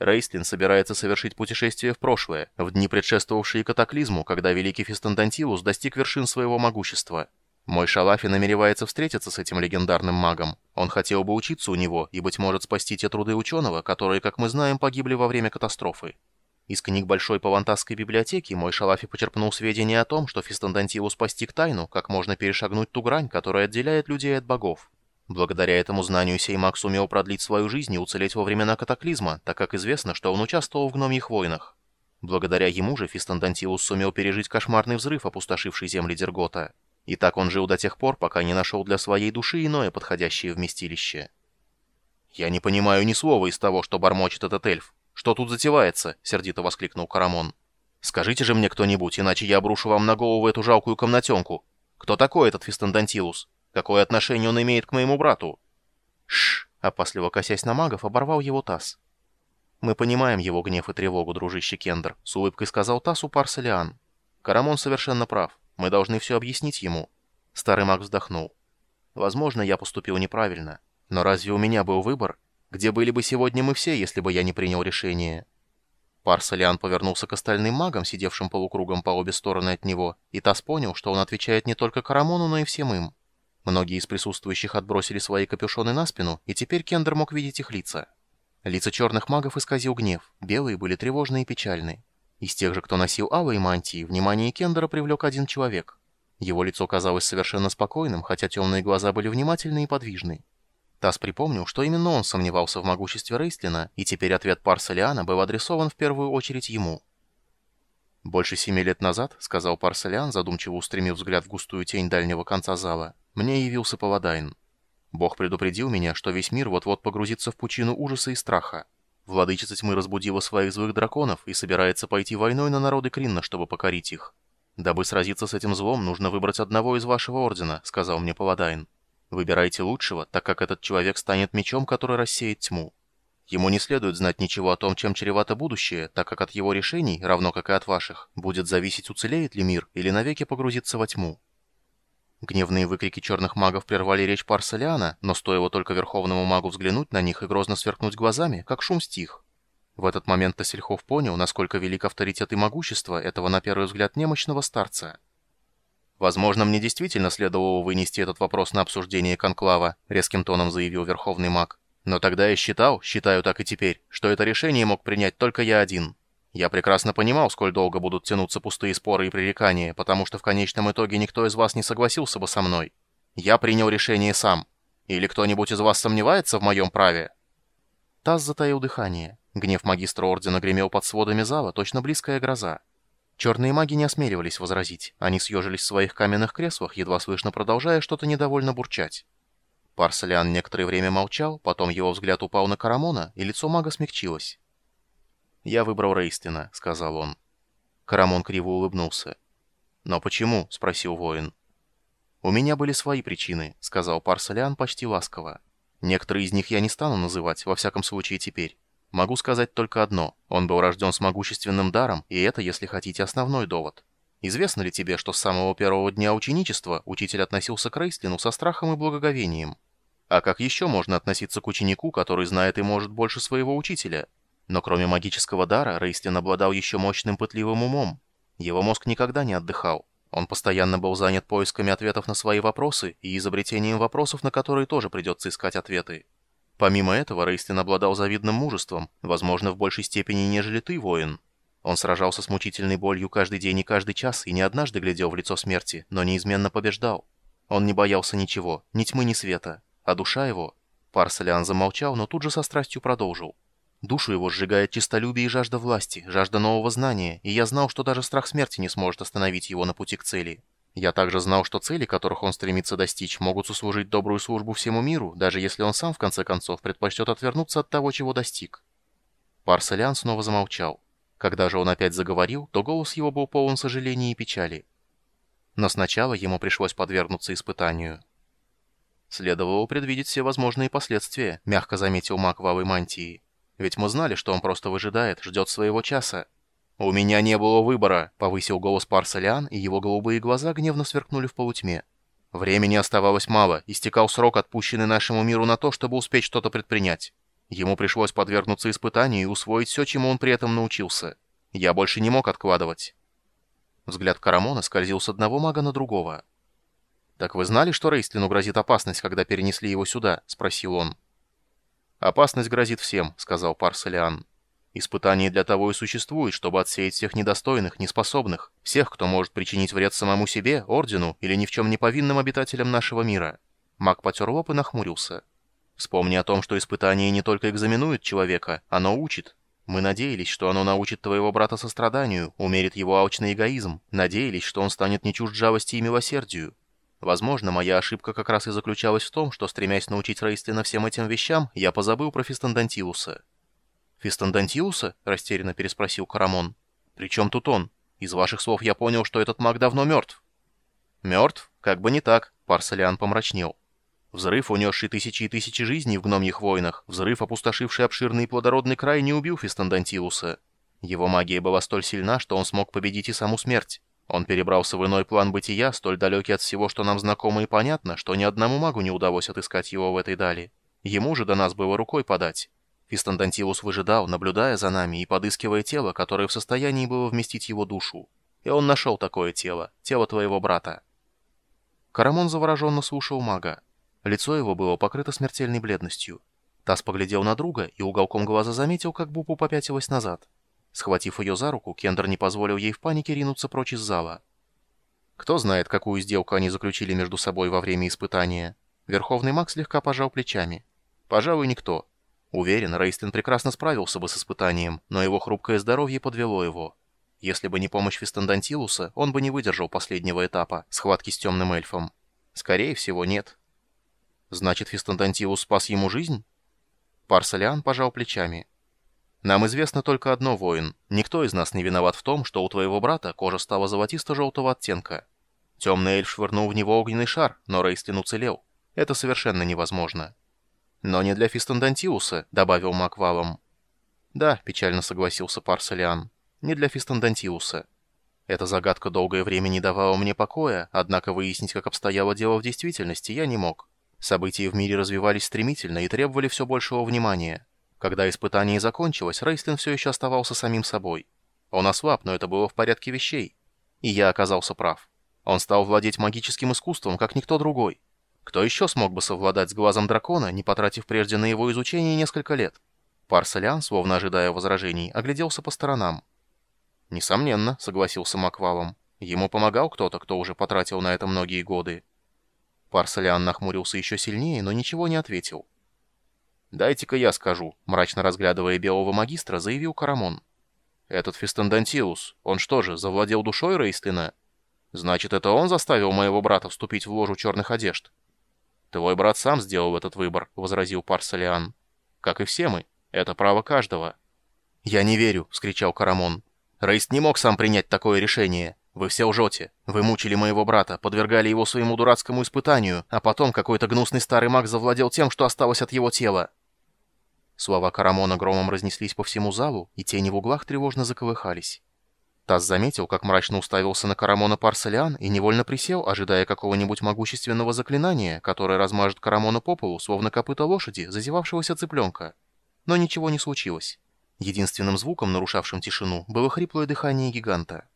Рейстлин собирается совершить путешествие в прошлое, в дни предшествовавшие катаклизму, когда великий Фистандантилус достиг вершин своего могущества. Мой Шалафи намеревается встретиться с этим легендарным магом. Он хотел бы учиться у него и, быть может, спасти те труды ученого, которые, как мы знаем, погибли во время катастрофы. Из книг Большой Павантасской библиотеки мой Шалафи почерпнул сведения о том, что Фистандантилус постиг тайну, как можно перешагнуть ту грань, которая отделяет людей от богов. Благодаря этому знанию сей маг сумел продлить свою жизнь и уцелеть во времена катаклизма, так как известно, что он участвовал в гномьих войнах. Благодаря ему же Фистандантилус сумел пережить кошмарный взрыв, опустошивший земли Дергота. И так он жил до тех пор, пока не нашел для своей души иное подходящее вместилище. «Я не понимаю ни слова из того, что бормочет этот эльф. Что тут затевается?» — сердито воскликнул Карамон. «Скажите же мне кто-нибудь, иначе я обрушу вам на голову эту жалкую комнатенку. Кто такой этот Фистандантилус?» Какое отношение он имеет к моему брату?» «Шш!» — опасливо косясь на магов, оборвал его Тасс. «Мы понимаем его гнев и тревогу, дружище Кендер», — с улыбкой сказал Тассу Парселиан. «Карамон совершенно прав. Мы должны все объяснить ему». Старый маг вздохнул. «Возможно, я поступил неправильно. Но разве у меня был выбор? Где были бы сегодня мы все, если бы я не принял решение?» Парселиан повернулся к остальным магам, сидевшим полукругом по обе стороны от него, и Тасс понял, что он отвечает не только Карамону, но и всем им. Многие из присутствующих отбросили свои капюшоны на спину, и теперь Кендер мог видеть их лица. Лица черных магов исказил гнев, белые были тревожные и печальные. Из тех же, кто носил алые мантии, внимание Кендера привлек один человек. Его лицо казалось совершенно спокойным, хотя темные глаза были внимательны и подвижны. Тасс припомнил, что именно он сомневался в могуществе Рейстлина, и теперь ответ Парсалиана был адресован в первую очередь ему. «Больше семи лет назад», — сказал Парсалиан, задумчиво устремив взгляд в густую тень дальнего конца зала, мне явился Паладайн. Бог предупредил меня, что весь мир вот-вот погрузится в пучину ужаса и страха. Владычица тьмы разбудила своих злых драконов и собирается пойти войной на народы Кринна, чтобы покорить их. «Дабы сразиться с этим злом, нужно выбрать одного из вашего ордена», — сказал мне Паладайн. «Выбирайте лучшего, так как этот человек станет мечом, который рассеет тьму. Ему не следует знать ничего о том, чем чревато будущее, так как от его решений, равно как и от ваших, будет зависеть, уцелеет ли мир или навеки погрузится во тьму. Гневные выкрики черных магов прервали речь Парсалиана, но стоило только верховному магу взглянуть на них и грозно сверкнуть глазами, как шум стих. В этот момент Тассельхов понял, насколько велик авторитет и могущество этого, на первый взгляд, немощного старца. «Возможно, мне действительно следовало вынести этот вопрос на обсуждение конклава», резким тоном заявил верховный маг. «Но тогда я считал, считаю так и теперь, что это решение мог принять только я один». Я прекрасно понимал, сколь долго будут тянуться пустые споры и пререкания, потому что в конечном итоге никто из вас не согласился бы со мной. Я принял решение сам. Или кто-нибудь из вас сомневается в моем праве?» Таз затаил дыхание. Гнев магистра ордена гремел под сводами зала, точно близкая гроза. Черные маги не осмеливались возразить. Они съежились в своих каменных креслах, едва слышно продолжая что-то недовольно бурчать. Парсалиан некоторое время молчал, потом его взгляд упал на Карамона, и лицо мага смягчилось. «Я выбрал Рейстина», — сказал он. Карамон криво улыбнулся. «Но почему?» — спросил воин. «У меня были свои причины», — сказал Парсалян почти ласково. «Некоторые из них я не стану называть, во всяком случае теперь. Могу сказать только одно. Он был рожден с могущественным даром, и это, если хотите, основной довод. Известно ли тебе, что с самого первого дня ученичества учитель относился к Рейстлину со страхом и благоговением? А как еще можно относиться к ученику, который знает и может больше своего учителя?» Но кроме магического дара, Рейстлин обладал еще мощным пытливым умом. Его мозг никогда не отдыхал. Он постоянно был занят поисками ответов на свои вопросы и изобретением вопросов, на которые тоже придется искать ответы. Помимо этого, Рейстлин обладал завидным мужеством, возможно, в большей степени, нежели ты, воин. Он сражался с мучительной болью каждый день и каждый час и не однажды глядел в лицо смерти, но неизменно побеждал. Он не боялся ничего, ни тьмы, ни света. А душа его... Парселиан замолчал, но тут же со страстью продолжил. Душу его сжигает честолюбие и жажда власти, жажда нового знания, и я знал, что даже страх смерти не сможет остановить его на пути к цели. Я также знал, что цели, которых он стремится достичь, могут услужить добрую службу всему миру, даже если он сам, в конце концов, предпочтет отвернуться от того, чего достиг. Парселян снова замолчал. Когда же он опять заговорил, то голос его был полон сожаления и печали. Но сначала ему пришлось подвергнуться испытанию. Следовало предвидеть все возможные последствия, мягко заметил маг в алой мантии. Ведь мы знали, что он просто выжидает, ждет своего часа. «У меня не было выбора», — повысил голос Парсалиан, и его голубые глаза гневно сверкнули в полутьме. Времени оставалось мало, истекал срок, отпущенный нашему миру на то, чтобы успеть что-то предпринять. Ему пришлось подвергнуться испытанию и усвоить все, чему он при этом научился. Я больше не мог откладывать. Взгляд Карамона скользил с одного мага на другого. «Так вы знали, что Рейстлину грозит опасность, когда перенесли его сюда?» — спросил он. «Опасность грозит всем», — сказал Парселиан. «Испытание для того и существует, чтобы отсеять всех недостойных, неспособных, всех, кто может причинить вред самому себе, Ордену или ни в чем не повинным обитателям нашего мира». Маг потер лоб и нахмурился. «Вспомни о том, что испытание не только экзаменует человека, оно учит. Мы надеялись, что оно научит твоего брата состраданию, умерит его алчный эгоизм, надеялись, что он станет не чужд жалости и милосердию. Возможно, моя ошибка как раз и заключалась в том, что, стремясь научить Рейстлина всем этим вещам, я позабыл про Фистандантиуса. «Фистандантиуса?» — растерянно переспросил Карамон. «При чем тут он? Из ваших слов я понял, что этот маг давно мертв». «Мертв? Как бы не так», — Парсалиан помрачнел. Взрыв, унесший тысячи и тысячи жизней в гномьих войнах, взрыв, опустошивший обширный и плодородный край, не убил Фистандантиуса. Его магия была столь сильна, что он смог победить и саму смерть. Он перебрался в иной план бытия, столь далекий от всего, что нам знакомо и понятно, что ни одному магу не удалось отыскать его в этой дали. Ему же до нас было рукой подать. Фистандантилус выжидал, наблюдая за нами и подыскивая тело, которое в состоянии было вместить его душу. И он нашел такое тело, тело твоего брата. Карамон завороженно слушал мага. Лицо его было покрыто смертельной бледностью. Тасс поглядел на друга и уголком глаза заметил, как Бупу попятилась назад. Схватив ее за руку, Кендер не позволил ей в панике ринуться прочь из зала. Кто знает, какую сделку они заключили между собой во время испытания. Верховный маг слегка пожал плечами. Пожалуй, никто. Уверен, Рейстлин прекрасно справился бы с испытанием, но его хрупкое здоровье подвело его. Если бы не помощь Фистандантилуса, он бы не выдержал последнего этапа, схватки с темным эльфом. Скорее всего, нет. Значит, Фистандантилус спас ему жизнь? Парсалиан пожал плечами. Нам известно только одно, воин. Никто из нас не виноват в том, что у твоего брата кожа стала золотисто-желтого оттенка. Темный эльф швырнул в него огненный шар, но Рейстлин уцелел. Это совершенно невозможно. Но не для Фистандантиуса, добавил Маквалом. Да, печально согласился Парсалиан. Не для Фистандантиуса. Эта загадка долгое время не давала мне покоя, однако выяснить, как обстояло дело в действительности, я не мог. События в мире развивались стремительно и требовали все большего внимания. Когда испытание закончилось, Рейстлин все еще оставался самим собой. Он ослаб, но это было в порядке вещей. И я оказался прав. Он стал владеть магическим искусством, как никто другой. Кто еще смог бы совладать с глазом дракона, не потратив прежде на его изучение несколько лет? Парсалян, словно ожидая возражений, огляделся по сторонам. «Несомненно», — согласился Маквалом. «Ему помогал кто-то, кто уже потратил на это многие годы». Парсалян нахмурился еще сильнее, но ничего не ответил. «Дайте-ка я скажу», — мрачно разглядывая белого магистра, заявил Карамон. «Этот Фистендантиус, он что же, завладел душой Рейстлина? Значит, это он заставил моего брата вступить в ложу черных одежд?» «Твой брат сам сделал этот выбор», — возразил Парсалиан. «Как и все мы. Это право каждого». «Я не верю», — вскричал Карамон. «Рейст не мог сам принять такое решение. Вы все лжете. Вы мучили моего брата, подвергали его своему дурацкому испытанию, а потом какой-то гнусный старый маг завладел тем, что осталось от его тела. Слова Карамона громом разнеслись по всему залу, и тени в углах тревожно заколыхались. Тасс заметил, как мрачно уставился на Карамона Парсалиан и невольно присел, ожидая какого-нибудь могущественного заклинания, которое размажет Карамона по полу, словно копыта лошади, зазевавшегося цыпленка. Но ничего не случилось. Единственным звуком, нарушавшим тишину, было хриплое дыхание гиганта.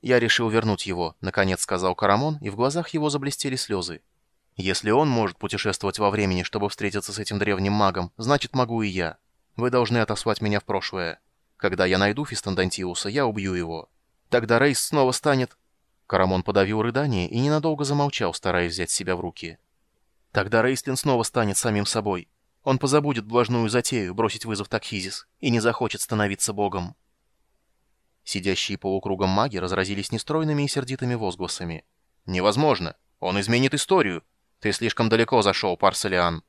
«Я решил вернуть его», — наконец сказал Карамон, и в глазах его заблестели слезы. Если он может путешествовать во времени, чтобы встретиться с этим древним магом, значит могу и я. Вы должны отослать меня в прошлое. Когда я найду Фистандантиуса, я убью его. Тогда Рейс снова станет...» Карамон подавил рыдание и ненадолго замолчал, стараясь взять себя в руки. «Тогда Рейстлин снова станет самим собой. Он позабудет блажную затею бросить вызов Такхизис и не захочет становиться богом». Сидящие полукругом маги разразились нестройными и сердитыми возгласами. «Невозможно! Он изменит историю! «Ты слишком далеко зашел, Парселиан».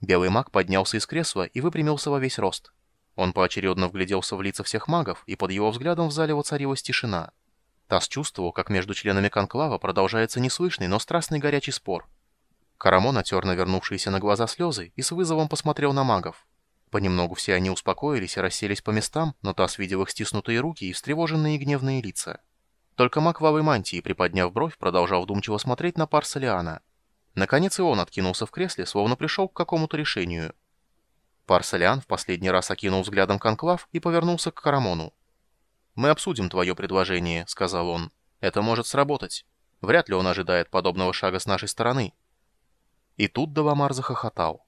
Белый маг поднялся из кресла и выпрямился во весь рост. Он поочередно вгляделся в лица всех магов, и под его взглядом в зале воцарилась тишина. Тасс чувствовал, как между членами конклава продолжается неслышный, но страстный горячий спор. Карамон отер навернувшиеся на глаза слезы и с вызовом посмотрел на магов. Понемногу все они успокоились и расселись по местам, но Тасс видел их стиснутые руки и встревоженные и гневные лица. Только маг в мантии, приподняв бровь, продолжал вдумчиво смотреть на Парселиана. Наконец и он откинулся в кресле, словно пришел к какому-то решению. Парселян в последний раз окинул взглядом конклав и повернулся к Карамону. «Мы обсудим твое предложение», — сказал он. «Это может сработать. Вряд ли он ожидает подобного шага с нашей стороны». И тут Даламар захохотал.